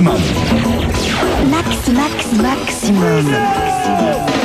maximum. Max, max, maximum.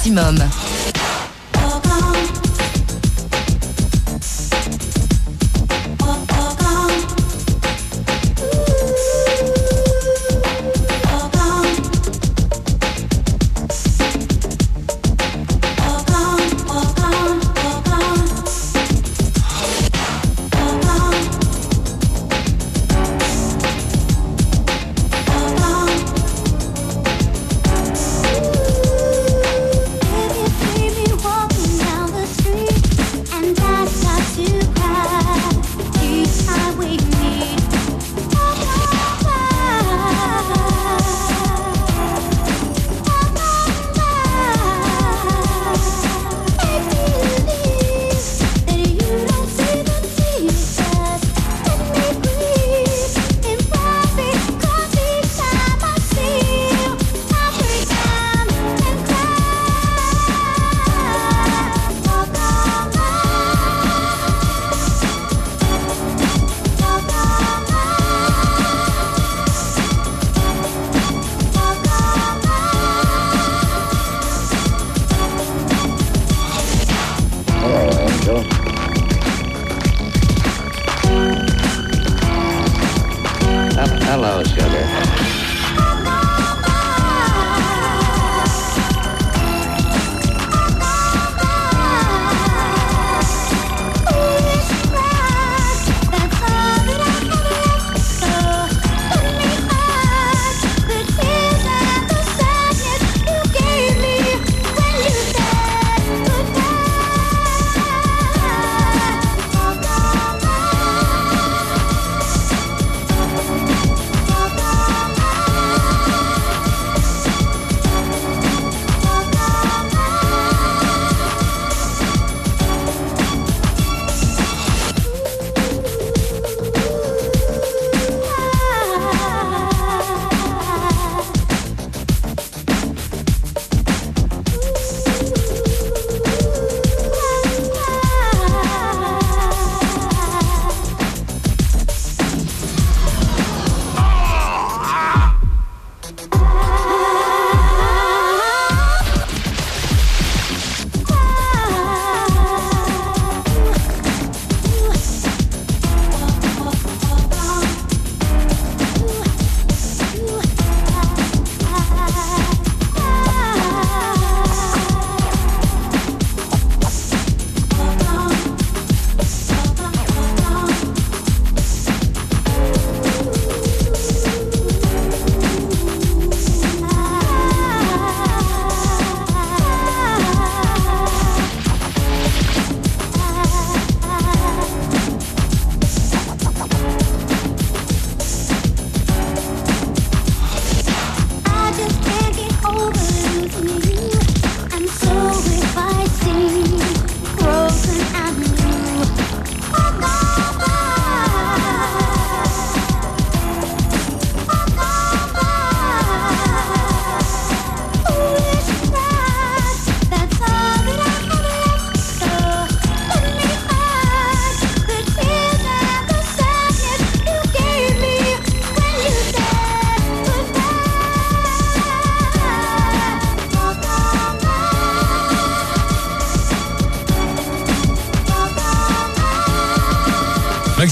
Maximum.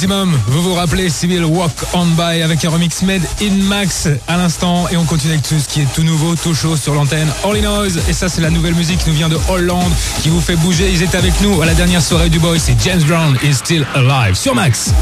Vous vous rappelez Civil Walk On By avec un remix made in Max à l'instant. Et on continue avec tout ce qui est tout nouveau, tout chaud sur l'antenne. All Noise. Et ça, c'est la nouvelle musique qui nous vient de Hollande qui vous fait bouger. Ils étaient avec nous à la dernière soirée du Boy. C'est James Brown is still alive sur Max.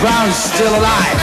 Brown's still alive.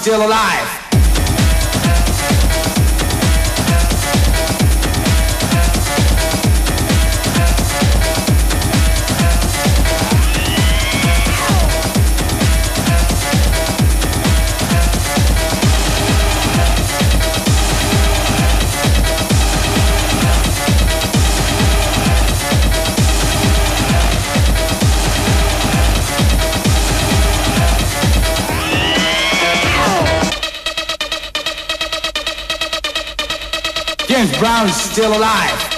Still alive. Brown's still alive.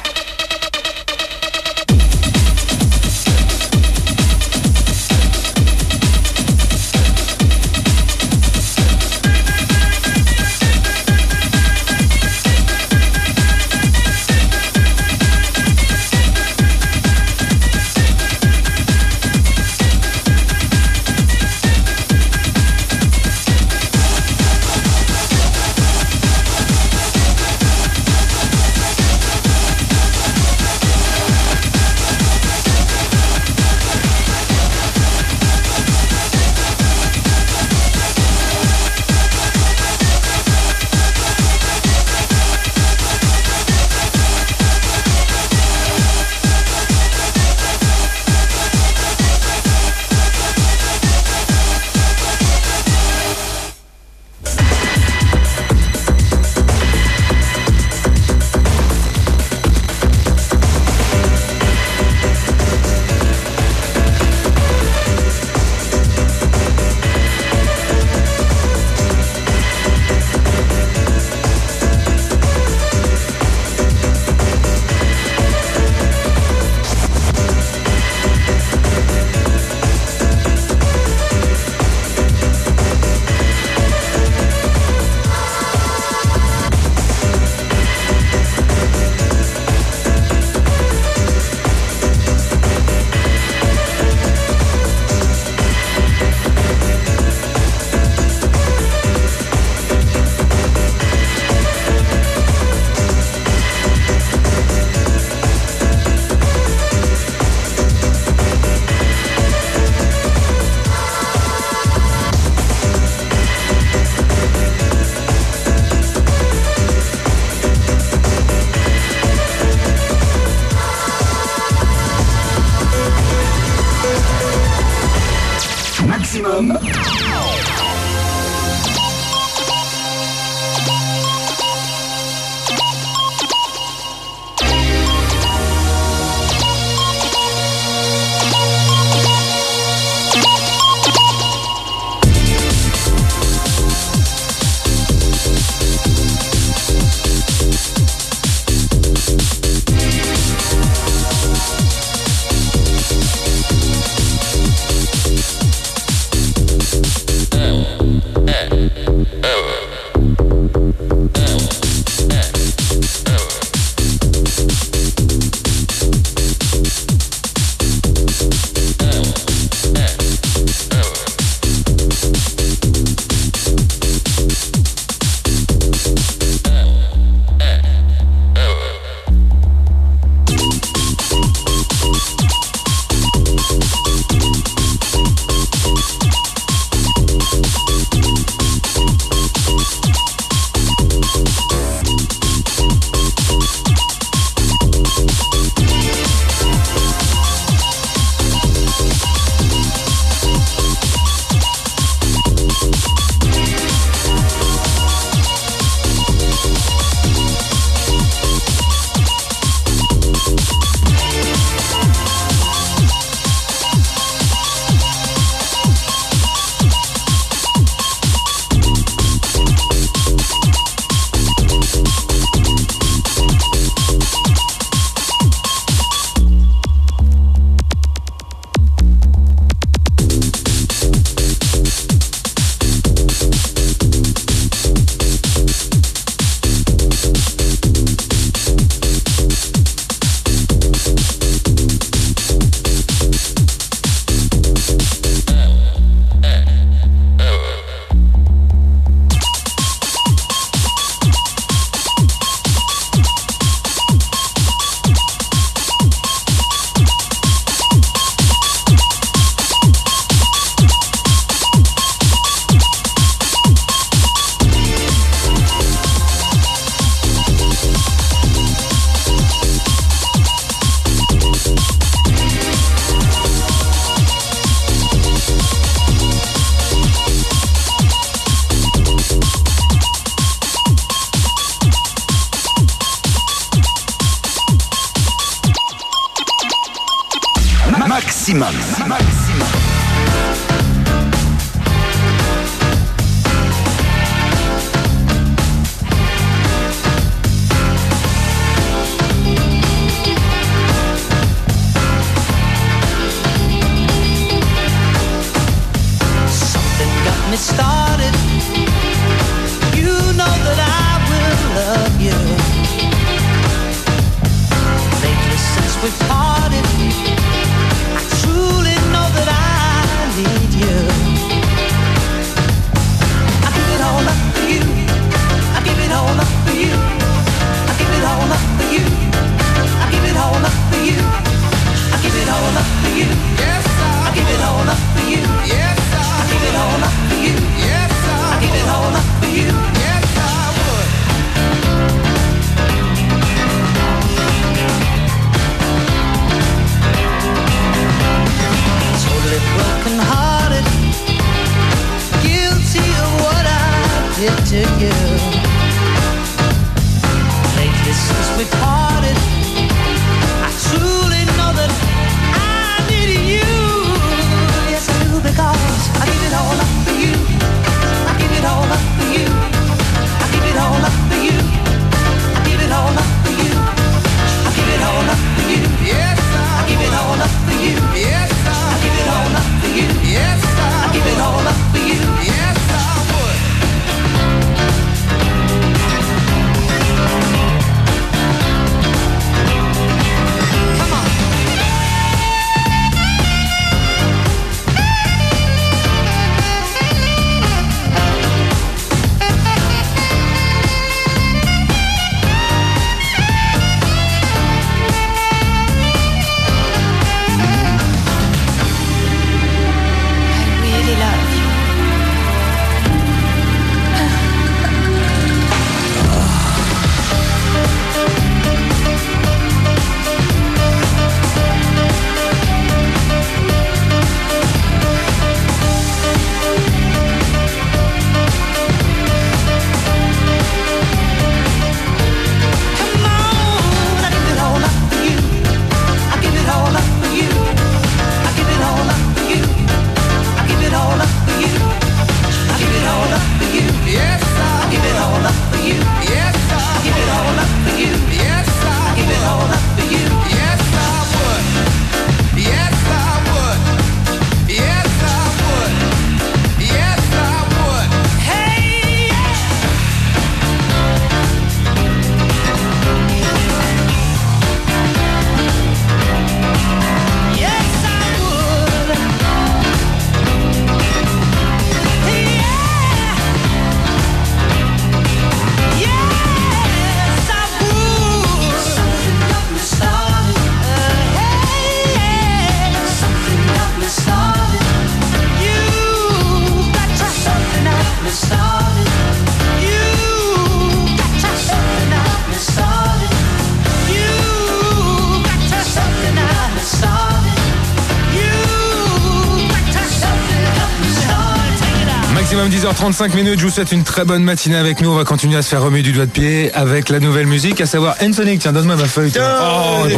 Maximum 10h35 minutes. Je vous souhaite une très bonne matinée avec nous. On va continuer à se faire remuer du doigt de pied avec la nouvelle musique, à savoir Ensonic. Tiens, donne-moi ma feuille. Oh, ouais.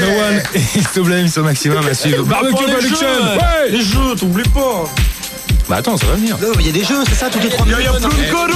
No one is to blame sur maximum à suivre. Barbecue Pour les Production. jeux. Ouais. Les jeux, t'oublies pas. Bah attends, ça va venir. Il y a des jeux, c'est ça, toutes les 3 Il y a, minutes. il y a plein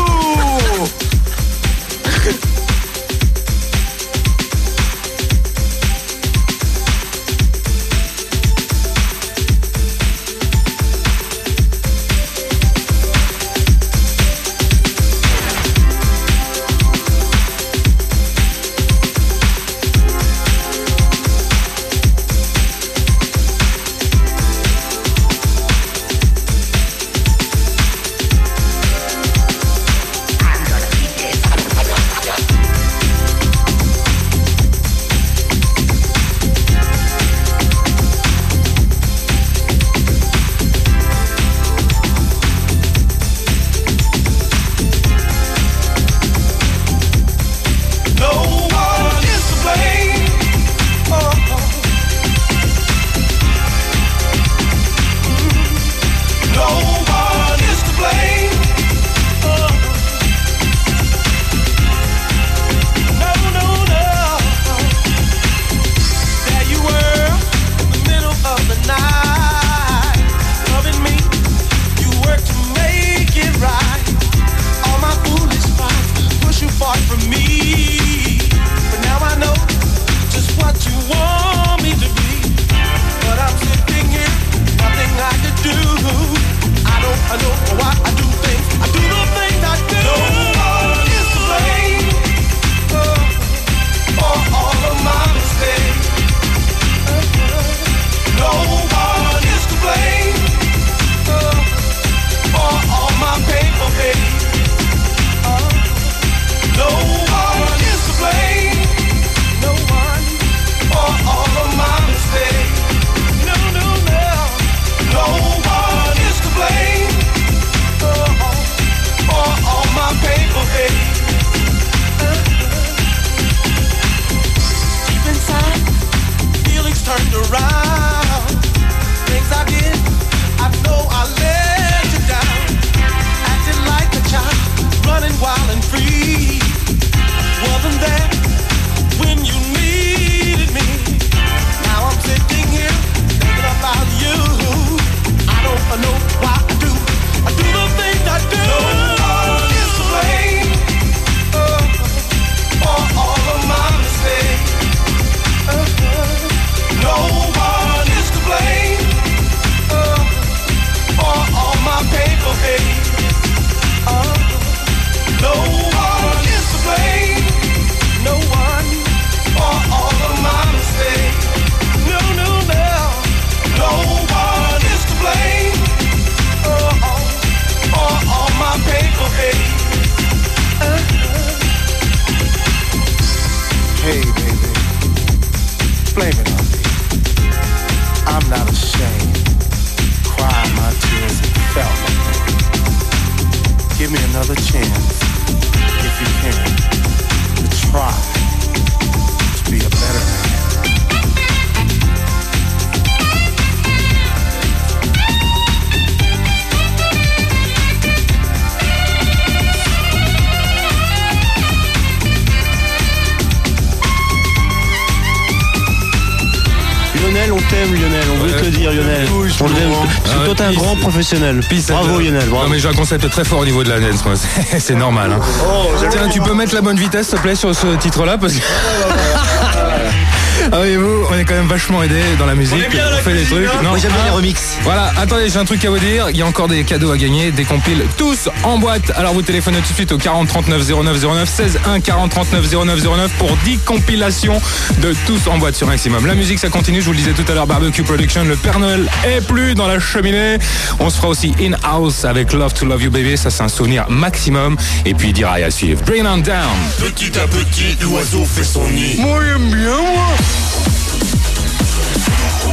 professionnel. Peace, Bravo, euh, Lionel. Bravo. Non mais j'ai un concept très fort au niveau de la dance moi, c'est- normal. hein. Tiens, tu peux mettre la bonne vitesse s'il te plaît sur ce titre-là parce que... Ah oui, vous, on est quand même vachement aidé dans la musique. On est bien à la fait des trucs. hein. Non, Moi j'aime bien ah, les remixes. Voilà, attendez, j'ai un truc à vous dire. Il y a encore des cadeaux à gagner, des compiles tous en boîte. Alors vous téléphonez tout de suite au 40 39 09 09 16 1 40 39 09 09 pour 10 compilations de tous en boîte sur Maximum. La musique, ça continue. Je vous le disais tout à l'heure, Barbecue Production. Le Père Noël est plus dans la cheminée. On se fera aussi In House avec Love to Love You Baby. Ça, c'est un souvenir maximum. Et puis Dirail à suivre. Bring on down. Petit à petit, l'oiseau fait son nid. Moi, j'aime bien, moi. フフフフ。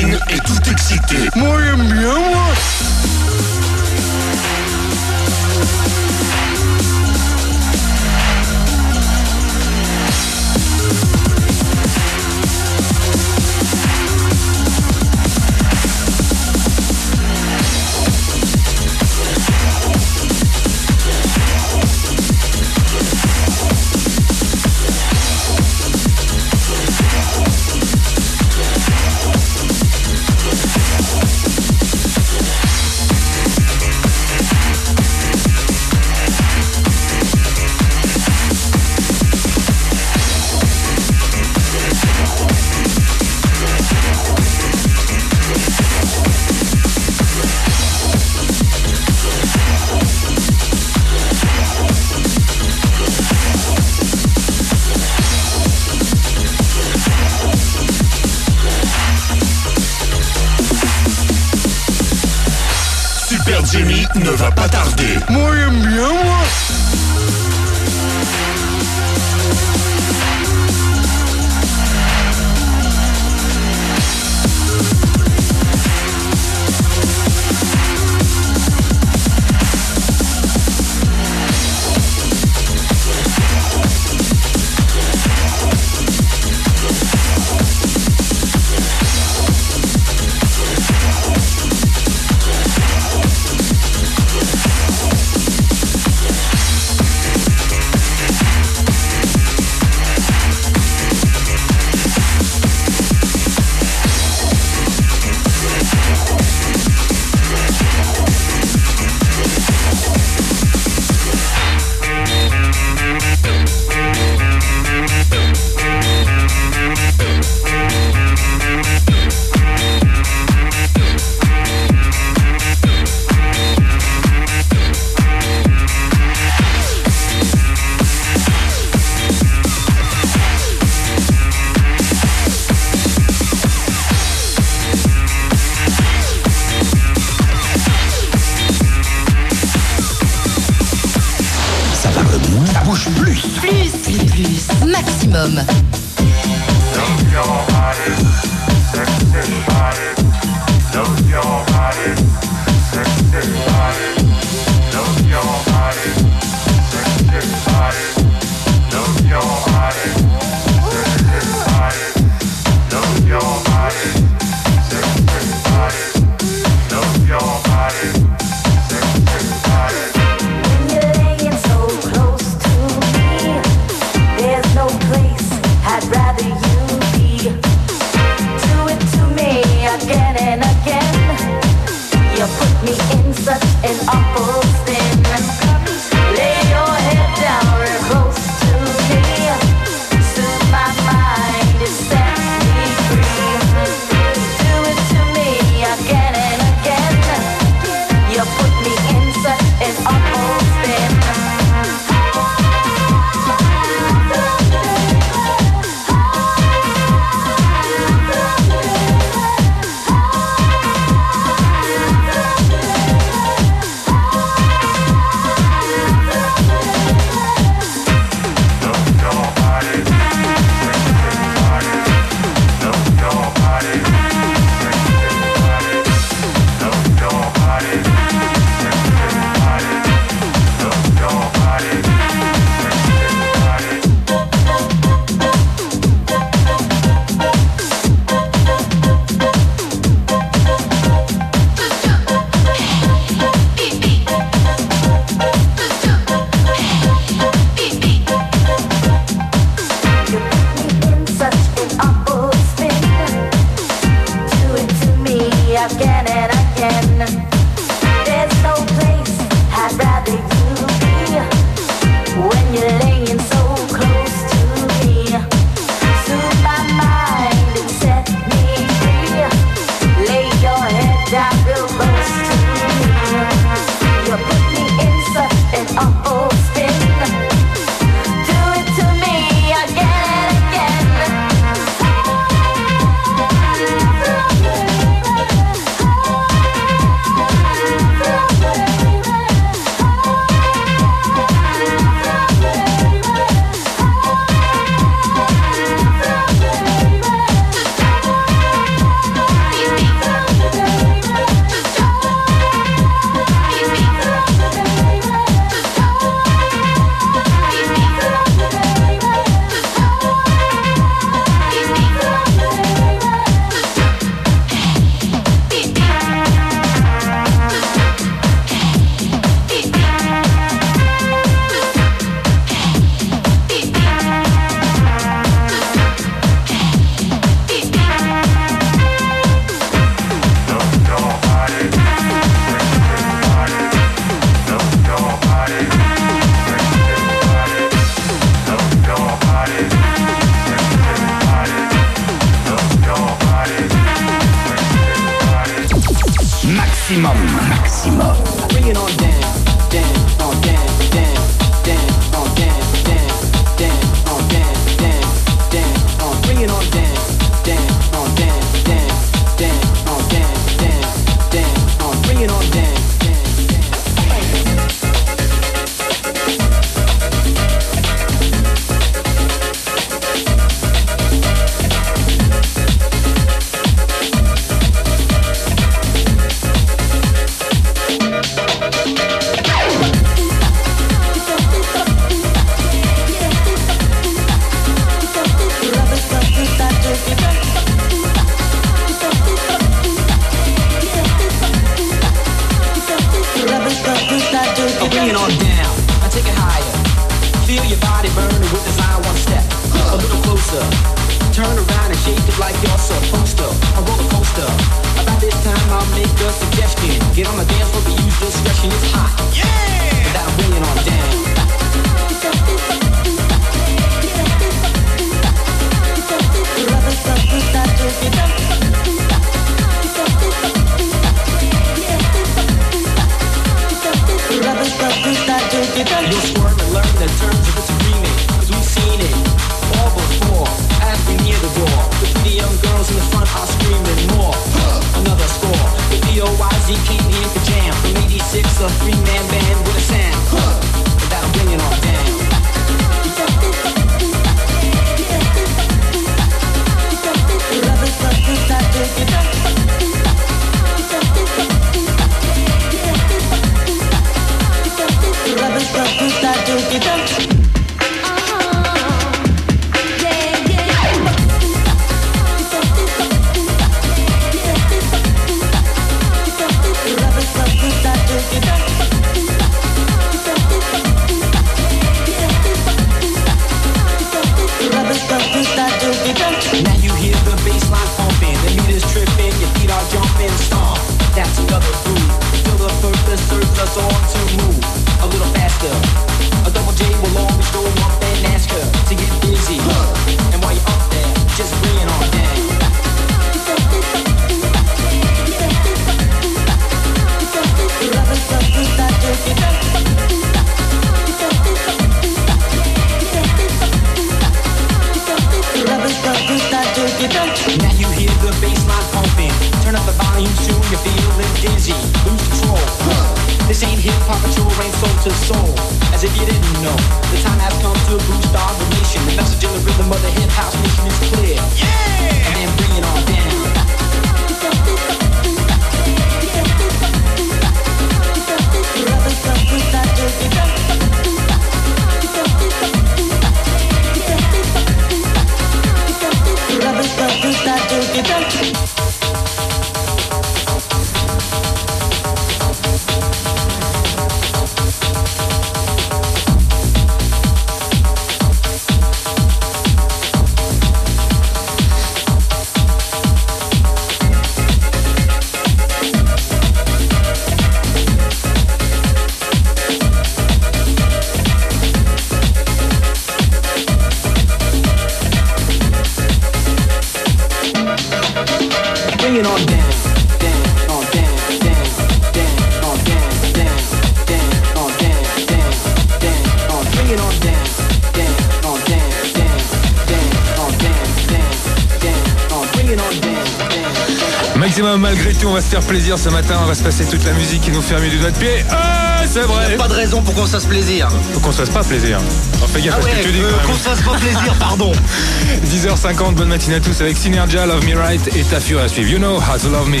on va se faire plaisir ce matin. On va se passer toute la musique qui nous fait du doigt de pied. Ah, c'est vrai. Il a pas de raison pour qu'on se fasse plaisir. Faut qu'on se fasse pas plaisir. Alors fais gaffe ah ce que tu dis. Euh, qu'on se fasse pas plaisir, pardon. 10h50, bonne matinée à tous avec Synergia, Love Me Right et Tafur à. You know how to love me.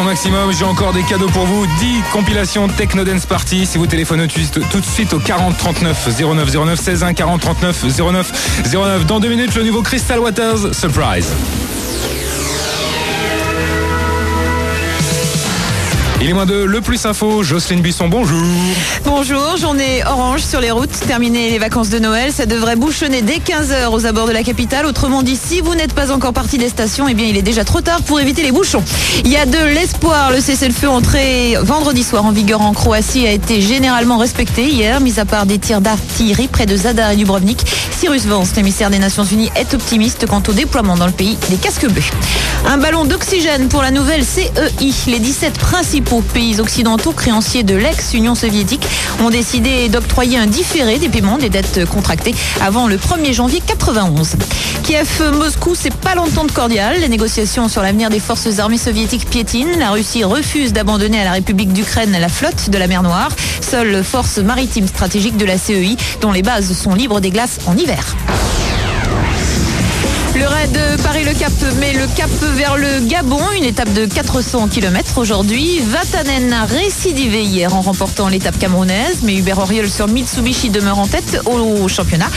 Son maximum. J'ai encore des cadeaux pour vous. 10 compilations Techno Dance Party. Si vous téléphonez tout, de suite au 40 39 09 09 16 1 40 39 09 09. Dans deux minutes, le nouveau Crystal Waters Surprise. Il est moins de le plus info. Jocelyne Buisson, bonjour. Bonjour, journée orange sur les routes. Terminé les vacances de Noël, ça devrait bouchonner dès 15h aux abords de la capitale. Autrement dit, si vous n'êtes pas encore parti des stations, eh bien il est déjà trop tard pour éviter les bouchons. Il y a de l'espoir. Le cessez-le-feu entré vendredi soir en vigueur en Croatie a été généralement respecté hier, mis à part des tirs d'artillerie près de Zadar et Dubrovnik. Cyrus Vance, l'émissaire des Nations Unies, est optimiste quant au déploiement dans le pays des casques bleus. Un ballon d'oxygène pour la nouvelle CEI. Les 17 principaux principaux pays occidentaux créanciers de l'ex-Union soviétique ont décidé d'octroyer un différé des paiements des dettes contractées avant le 1er janvier 91. Kiev-Moscou, c'est pas l'entente cordiale. Les négociations sur l'avenir des forces armées soviétiques piétinent. La Russie refuse d'abandonner à la République d'Ukraine la flotte de la mer Noire, seule force maritime stratégique de la CEI, dont les bases sont libres des glaces en hiver. Le raid de Paris-Le Cap met le cap vers le Gabon, une étape de 400 km aujourd'hui. Vatanen a récidivé hier en remportant l'étape camerounaise, mais Hubert Auriol sur Mitsubishi demeure en tête au championnat.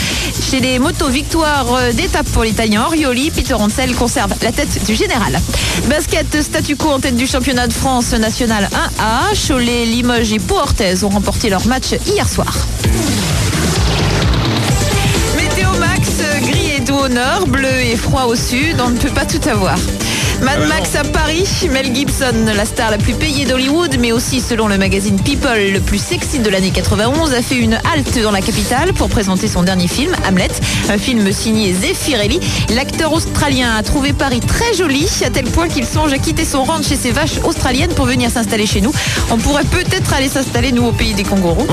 Chez les motos, victoire d'étape pour l'Italien Orioli. Peter Hansel conserve la tête du général. Basket, statu quo en tête du championnat de France national 1A. Cholet, Limoges et Pau Orthez ont remporté leur match hier soir. Au nord, bleu et froid au sud, on ne peut pas tout avoir. Mad Max à Paris, Mel Gibson, la star la plus payée d'Hollywood, mais aussi selon le magazine People, le plus sexy de l'année 91, a fait une halte dans la capitale pour présenter son dernier film, Hamlet, un film signé Zeffirelli. L'acteur australien a trouvé Paris très joli, à tel point qu'il songe à quitter son ranch chez ses vaches australiennes pour venir s'installer chez nous. On pourrait peut-être aller s'installer, nous, au pays des kangourous.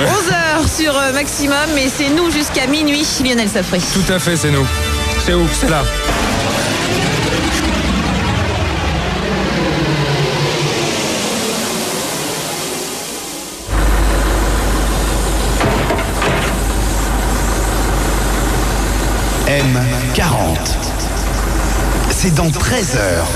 11h sur euh, Maximum, et c'est nous jusqu'à minuit, Lionel Safri. Tout à fait, c'est nous. C'est où? C'est là. M40. C'est dans 13 heures.